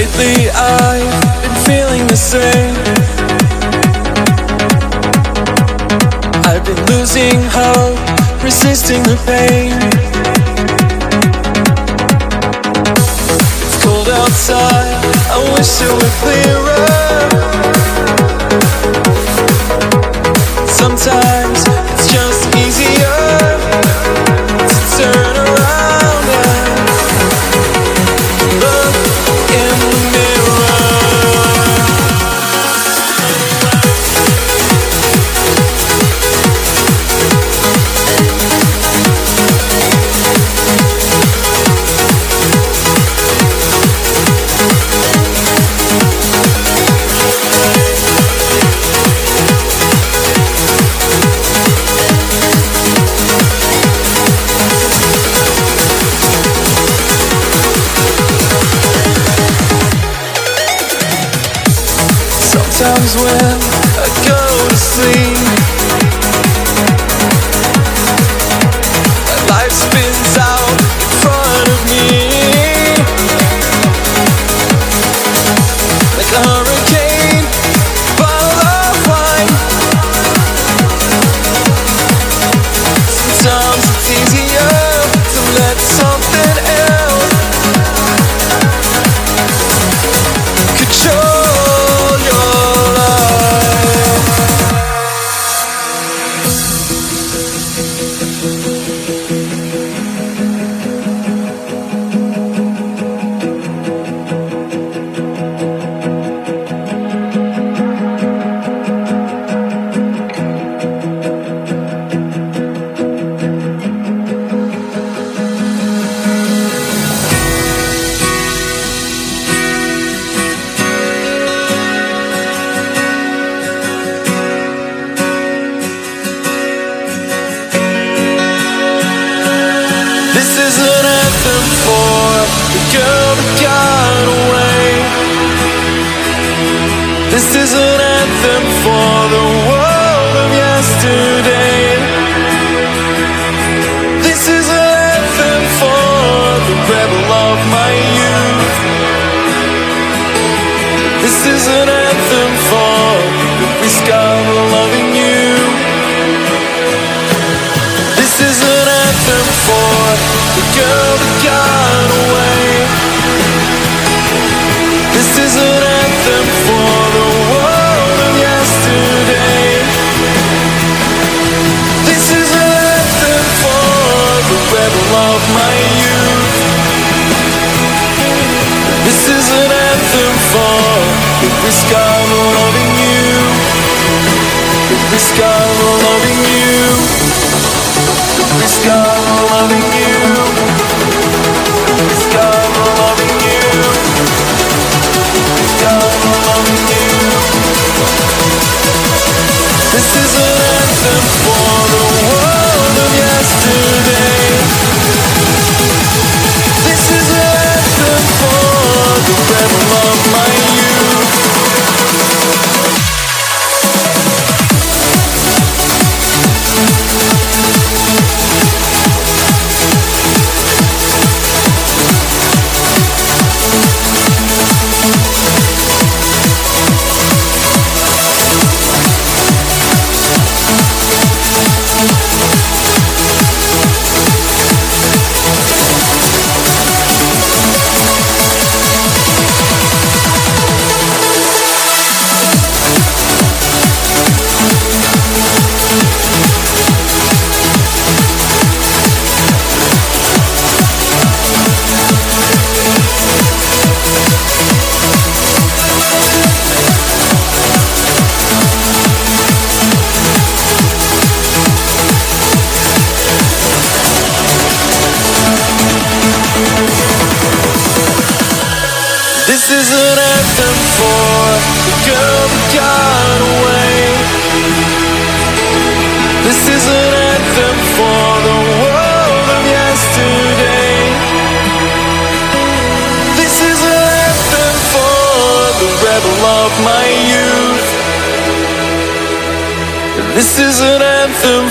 Lately I've been feeling the same. I've been losing hope, resisting the pain. It's cold outside, I wish it were clearer.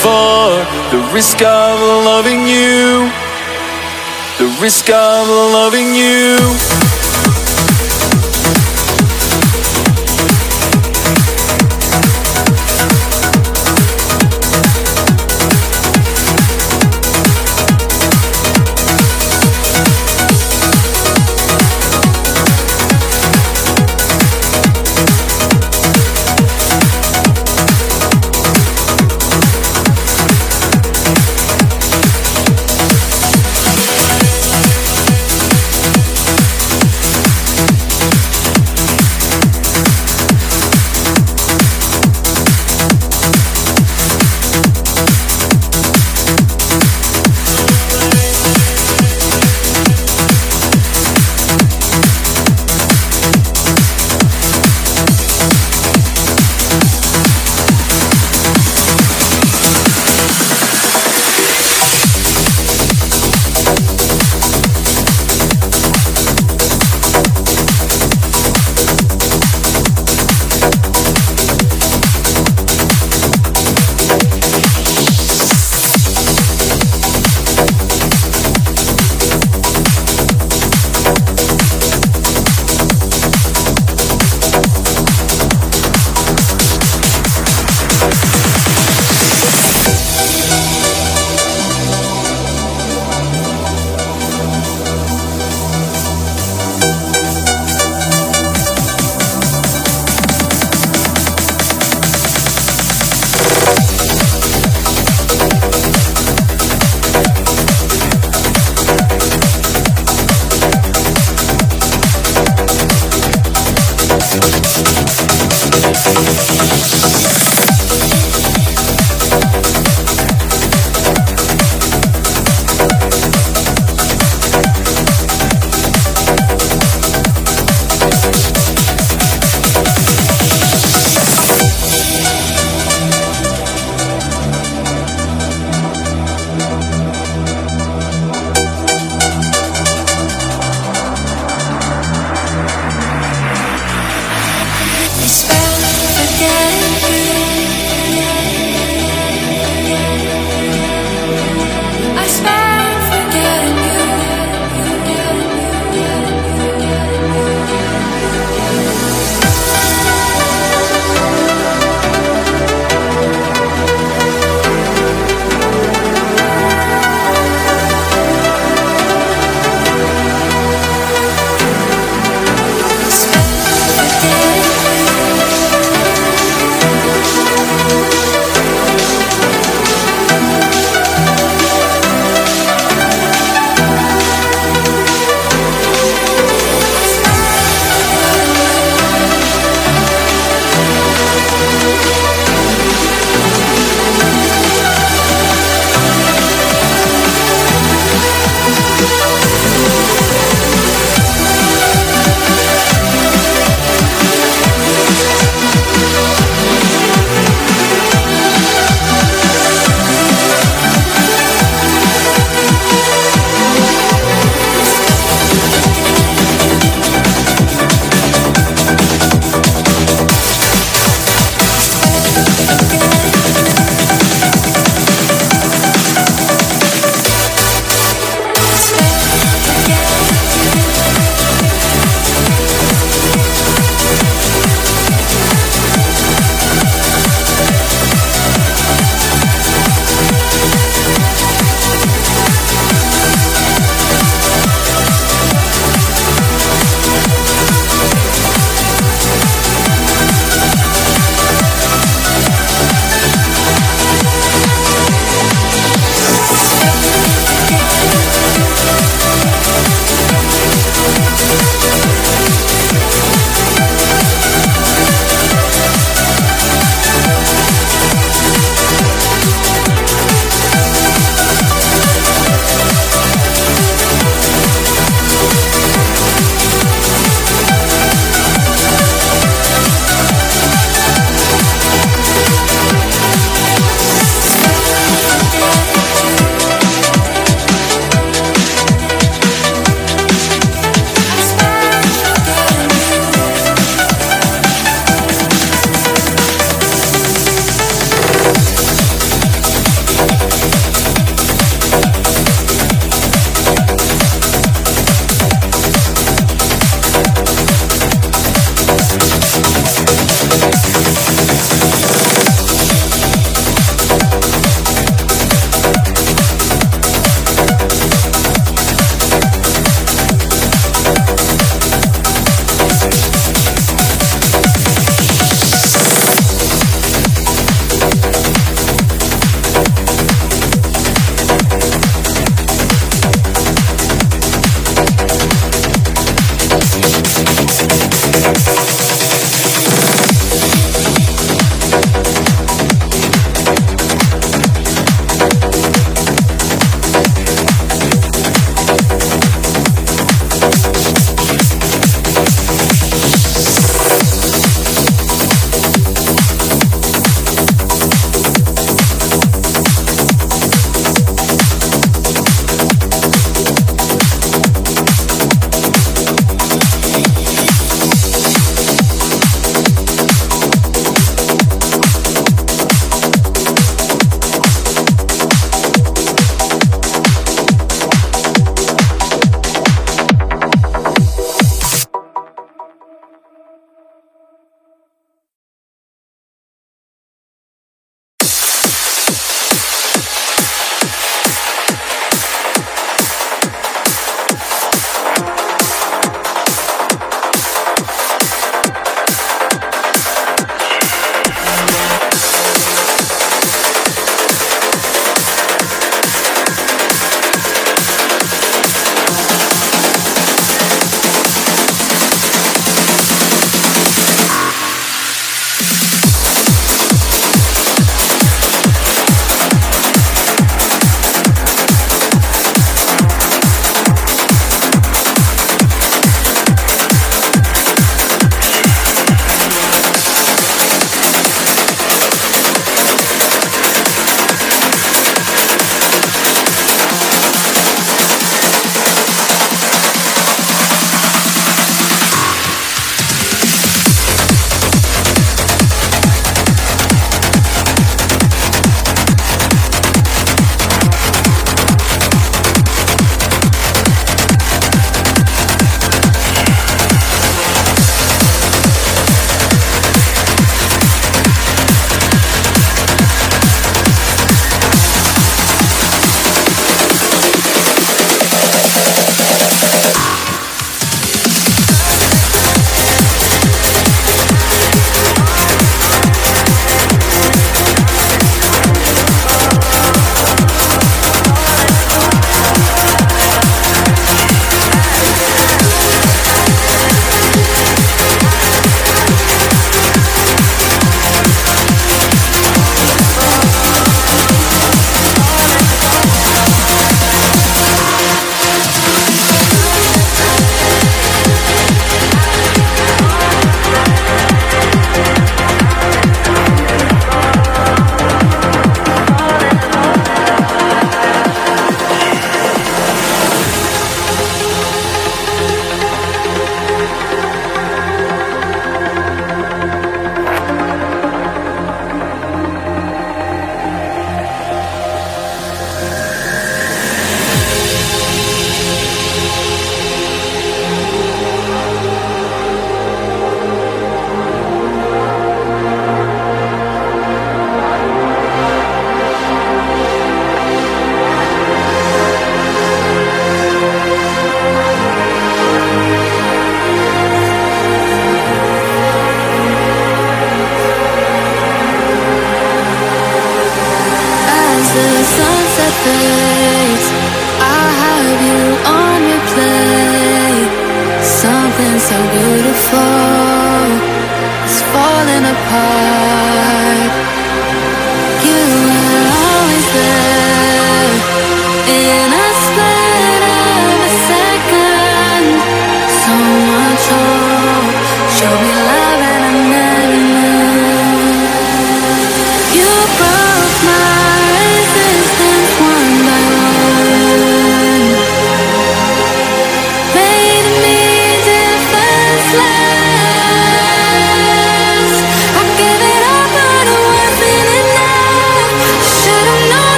for the risk of loving you, the risk of loving you.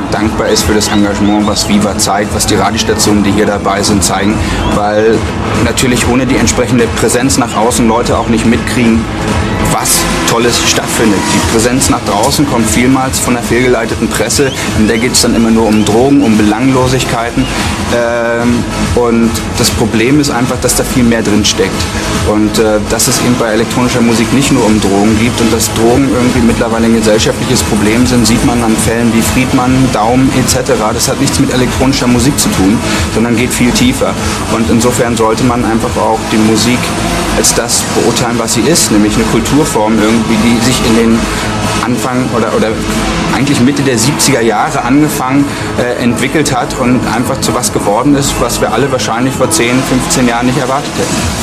Mag, dankbar ist für das Engagement, was Viva zeigt, was die Radiostationen, die hier dabei sind, zeigen, weil natürlich ohne die entsprechende Präsenz nach außen Leute auch nicht mitkriegen, was Tolles stattfindet. Die Präsenz nach draußen kommt vielmals von der fehlgeleiteten Presse. In der geht es dann immer nur um Drogen, um Belanglosigkeiten. Ähm, und das Problem ist einfach, dass da viel mehr drin steckt. Und äh, dass es eben bei elektronischer Musik nicht nur um Drogen gibt und dass Drogen irgendwie mittlerweile ein gesellschaftliches Problem sind, sieht man an Fällen wie Friedmann, Daum etc. Das hat nichts mit elektronischer Musik zu tun, sondern geht viel tiefer. Und insofern sollte man einfach auch die Musik als das beurteilen, was sie ist, nämlich eine Kulturform irgendwie, die sich in den Anfang oder, oder eigentlich Mitte der 70er Jahre angefangen, äh, entwickelt hat und einfach zu was geworden ist, was wir alle wahrscheinlich vor 10, 15 Jahren nicht erwartet hätten.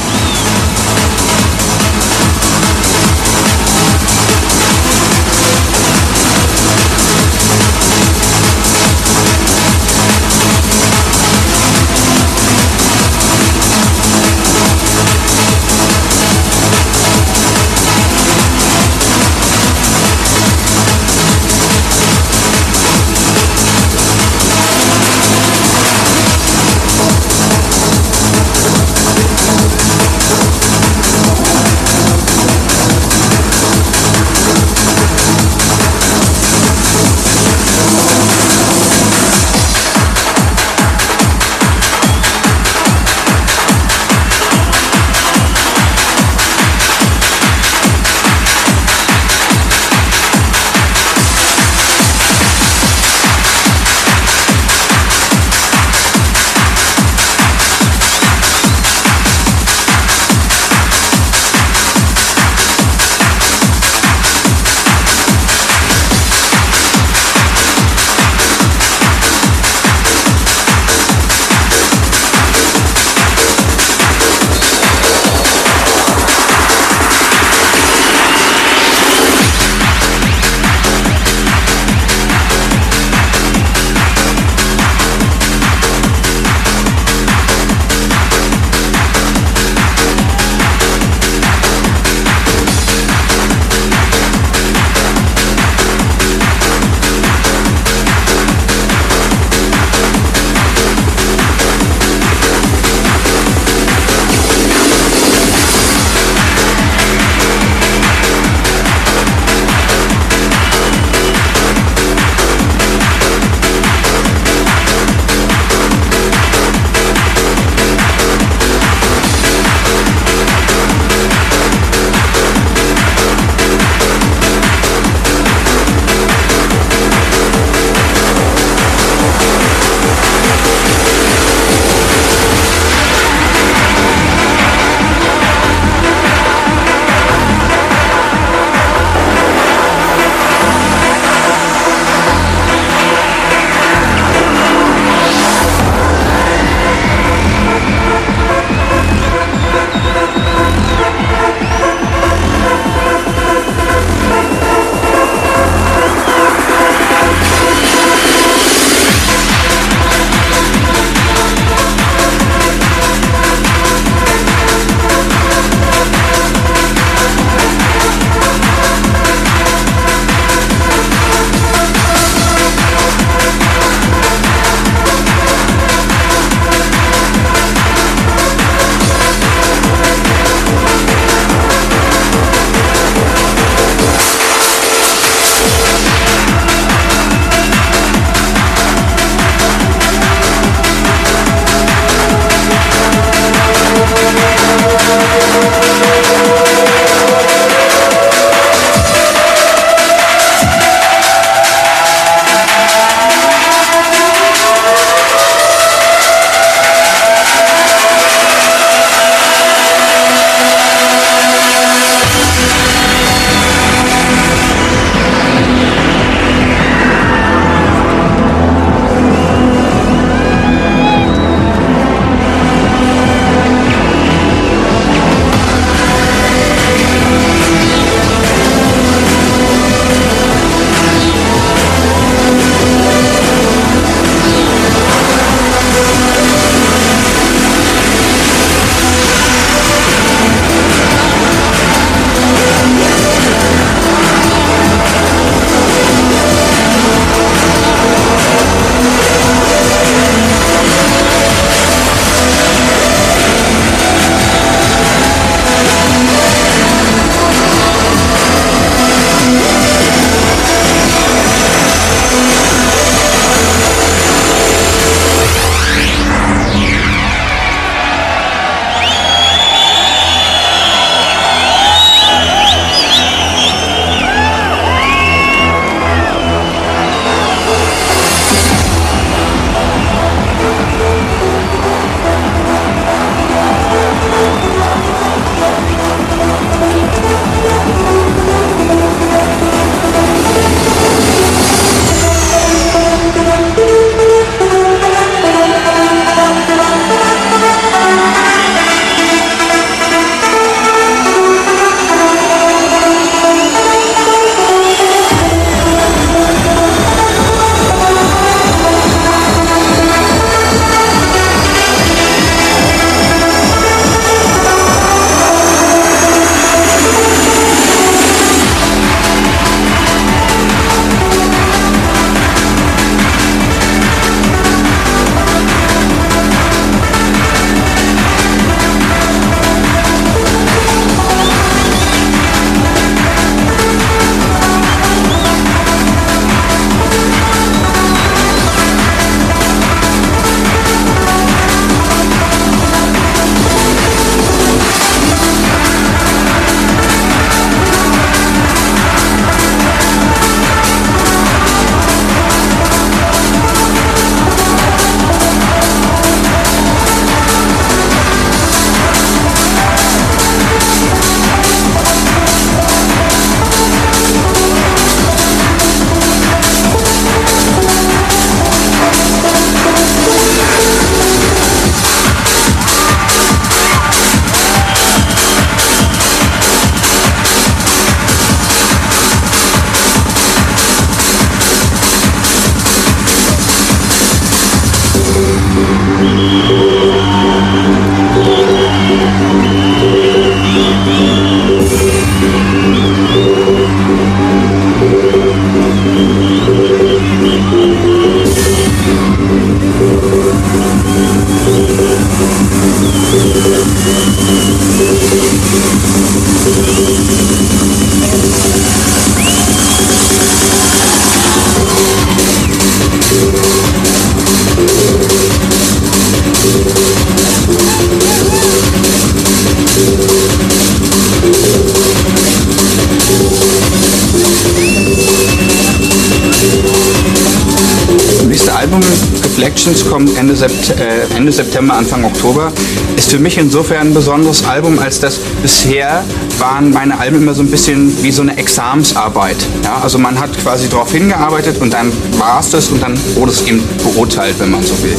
September, Anfang Oktober. Ist für mich insofern ein besonderes Album, als dass bisher waren meine Alben immer so ein bisschen wie so eine Examsarbeit. Ja? Also man hat quasi darauf hingearbeitet und dann war es das und dann wurde es eben beurteilt, wenn man so will.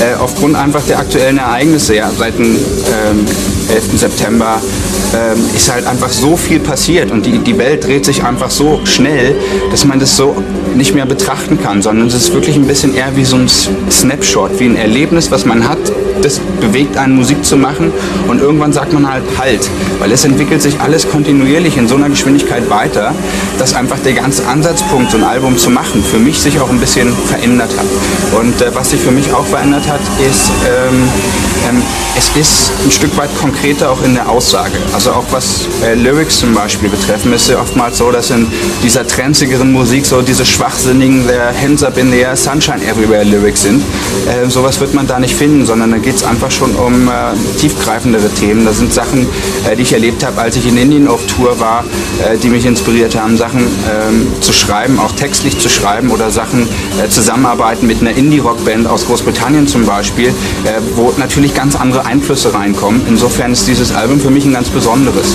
Äh, aufgrund einfach der aktuellen Ereignisse, ja, seit dem ähm, 11. September ähm, ist halt einfach so viel passiert und die, die Welt dreht sich einfach so schnell, dass man das so nicht mehr betrachten kann, sondern es ist wirklich ein bisschen eher wie so ein Snapshot, wie ein Erlebnis, was man hat. Das bewegt einen, Musik zu machen und irgendwann sagt man halt Halt, weil es entwickelt sich alles kontinuierlich in so einer Geschwindigkeit weiter, dass einfach der ganze Ansatzpunkt, so ein Album zu machen, für mich sich auch ein bisschen verändert hat. Und äh, was sich für mich auch verändert hat, ist, ähm, ähm, es ist ein Stück weit konkreter auch in der Aussage. Also auch was äh, Lyrics zum Beispiel betreffen, ist ja oftmals so, dass in dieser trenzigeren Musik so diese schwachsinnigen der Hands Up in the Air, Sunshine Everywhere Lyrics sind. Äh, sowas wird man da nicht finden, sondern da geht es einfach schon um äh, tiefgreifendere Themen. Da sind Sachen, äh, die ich erlebt habe, als ich in Indien auf Tour war, äh, die mich inspiriert haben, Sachen ähm, zu schreiben, auch textlich zu schreiben oder Sachen äh, zusammenarbeiten mit einer Indie-Rock-Band aus Großbritannien zum Beispiel, wo natürlich ganz andere Einflüsse reinkommen. Insofern ist dieses Album für mich ein ganz besonderes.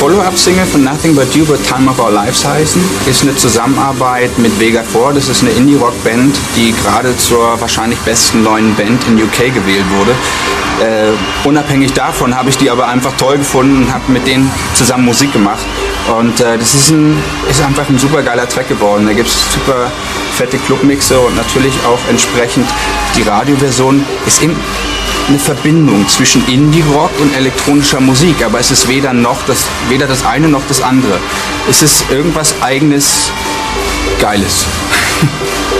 Follow-up-Single von Nothing But You wird Time of Our Lives heißen. Ist eine Zusammenarbeit mit Vega 4. Das ist eine Indie-Rock-Band, die gerade zur wahrscheinlich besten neuen Band in UK gewählt wurde. Äh, unabhängig davon habe ich die aber einfach toll gefunden und habe mit denen zusammen Musik gemacht. Und äh, das ist, ein, ist einfach ein super geiler Track geworden. Da gibt es super fette Clubmixe und natürlich auch entsprechend die Radioversion ist im eine Verbindung zwischen Indie-Rock und elektronischer Musik, aber es ist weder noch das, weder das eine noch das andere. Es ist irgendwas eigenes, Geiles.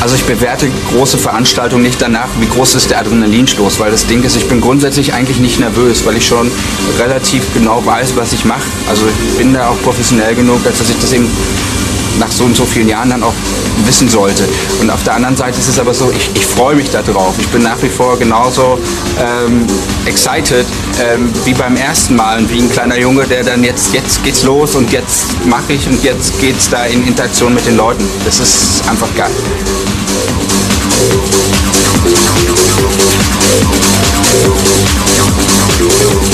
Also ich bewerte große Veranstaltungen nicht danach, wie groß ist der Adrenalinstoß, weil das Ding ist, ich bin grundsätzlich eigentlich nicht nervös, weil ich schon relativ genau weiß, was ich mache. Also ich bin da auch professionell genug, dass ich das eben nach so und so vielen Jahren dann auch wissen sollte. Und auf der anderen Seite ist es aber so, ich, ich freue mich darauf. Ich bin nach wie vor genauso ähm, excited ähm, wie beim ersten Mal und wie ein kleiner Junge, der dann jetzt, jetzt geht's los und jetzt mache ich und jetzt geht's da in Interaktion mit den Leuten. Das ist einfach geil. take you